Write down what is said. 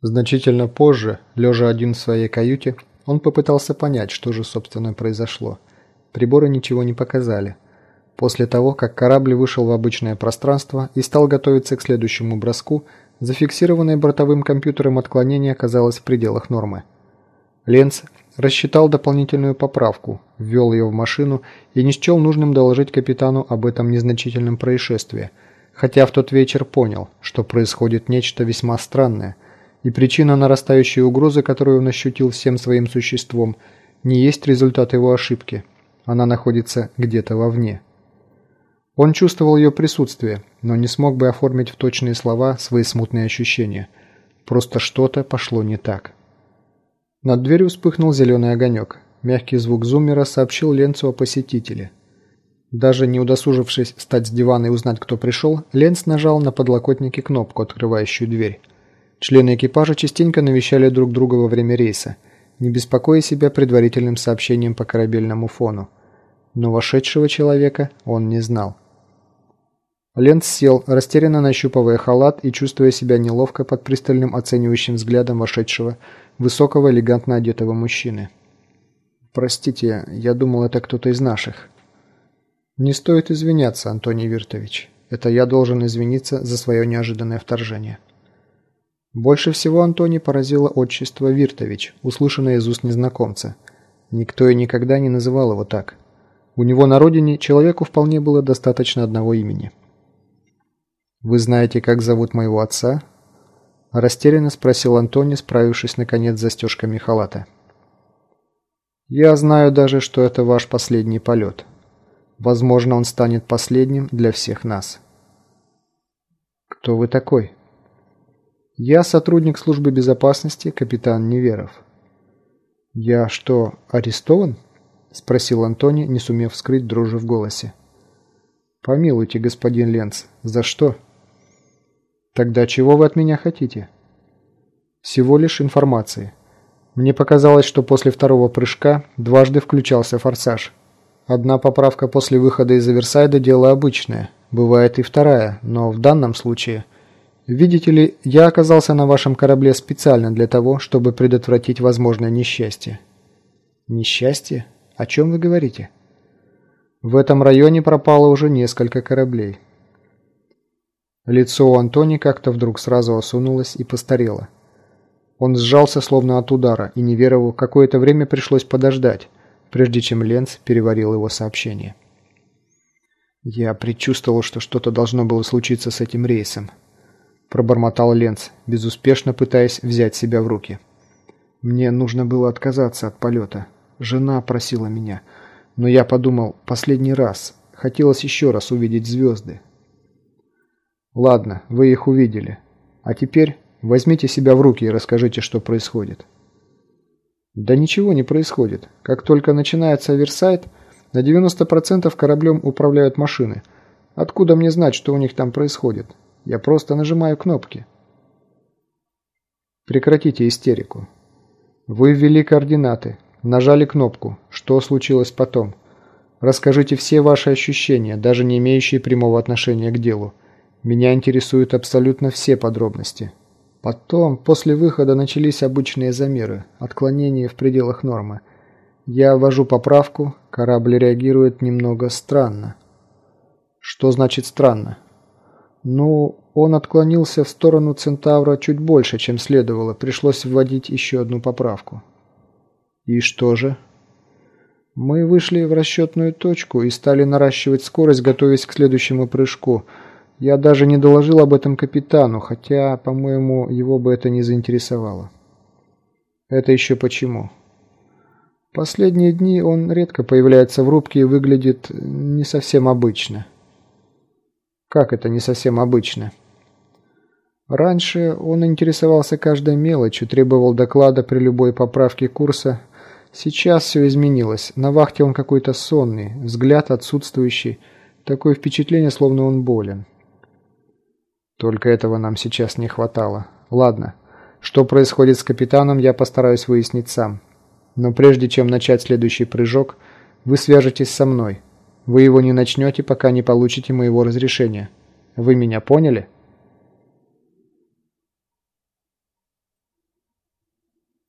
Значительно позже, лежа один в своей каюте, он попытался понять, что же собственно произошло. Приборы ничего не показали. После того, как корабль вышел в обычное пространство и стал готовиться к следующему броску, зафиксированное бортовым компьютером отклонение оказалось в пределах нормы. Ленц рассчитал дополнительную поправку, ввел ее в машину и не счел нужным доложить капитану об этом незначительном происшествии, хотя в тот вечер понял, что происходит нечто весьма странное – и причина нарастающей угрозы, которую он ощутил всем своим существом, не есть результат его ошибки. Она находится где-то вовне. Он чувствовал ее присутствие, но не смог бы оформить в точные слова свои смутные ощущения. Просто что-то пошло не так. Над дверью вспыхнул зеленый огонек. Мягкий звук зуммера сообщил Ленцу о посетителе. Даже не удосужившись встать с дивана и узнать, кто пришел, Ленц нажал на подлокотнике кнопку, открывающую дверь. Члены экипажа частенько навещали друг друга во время рейса, не беспокоя себя предварительным сообщением по корабельному фону. Но вошедшего человека он не знал. Ленц сел, растерянно нащупывая халат и чувствуя себя неловко под пристальным оценивающим взглядом вошедшего, высокого, элегантно одетого мужчины. «Простите, я думал, это кто-то из наших». «Не стоит извиняться, Антоний Виртович. Это я должен извиниться за свое неожиданное вторжение». Больше всего Антони поразило отчество Виртович, услышанное из уст незнакомца. Никто и никогда не называл его так. У него на родине человеку вполне было достаточно одного имени. «Вы знаете, как зовут моего отца?» Растерянно спросил Антони, справившись наконец с застежками халата. «Я знаю даже, что это ваш последний полет. Возможно, он станет последним для всех нас». «Кто вы такой?» «Я сотрудник службы безопасности, капитан Неверов». «Я что, арестован?» – спросил Антони, не сумев скрыть дрожи в голосе. «Помилуйте, господин Ленц, за что?» «Тогда чего вы от меня хотите?» «Всего лишь информации. Мне показалось, что после второго прыжка дважды включался форсаж. Одна поправка после выхода из Аверсайда – дело обычное. Бывает и вторая, но в данном случае – Видите ли, я оказался на вашем корабле специально для того, чтобы предотвратить возможное несчастье. Несчастье? О чем вы говорите? В этом районе пропало уже несколько кораблей. Лицо у Антони как-то вдруг сразу осунулось и постарело. Он сжался словно от удара, и Неверову какое-то время пришлось подождать, прежде чем Ленц переварил его сообщение. Я предчувствовал, что что-то должно было случиться с этим рейсом пробормотал Ленц, безуспешно пытаясь взять себя в руки. Мне нужно было отказаться от полета. Жена просила меня. Но я подумал, последний раз. Хотелось еще раз увидеть звезды. Ладно, вы их увидели. А теперь возьмите себя в руки и расскажите, что происходит. Да ничего не происходит. Как только начинается оверсайт, на 90% кораблем управляют машины. Откуда мне знать, что у них там происходит? Я просто нажимаю кнопки. Прекратите истерику. Вы ввели координаты, нажали кнопку. Что случилось потом? Расскажите все ваши ощущения, даже не имеющие прямого отношения к делу. Меня интересуют абсолютно все подробности. Потом, после выхода, начались обычные замеры, отклонения в пределах нормы. Я ввожу поправку, корабль реагирует немного странно. Что значит странно? Ну, он отклонился в сторону Центавра чуть больше, чем следовало. Пришлось вводить еще одну поправку. И что же? Мы вышли в расчетную точку и стали наращивать скорость, готовясь к следующему прыжку. Я даже не доложил об этом капитану, хотя, по-моему, его бы это не заинтересовало. Это еще почему? Последние дни он редко появляется в рубке и выглядит не совсем обычно. Как это не совсем обычно? Раньше он интересовался каждой мелочью, требовал доклада при любой поправке курса. Сейчас все изменилось. На вахте он какой-то сонный, взгляд отсутствующий. Такое впечатление, словно он болен. Только этого нам сейчас не хватало. Ладно, что происходит с капитаном, я постараюсь выяснить сам. Но прежде чем начать следующий прыжок, вы свяжетесь со мной. Вы его не начнете, пока не получите моего разрешения. Вы меня поняли?»